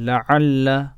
لعل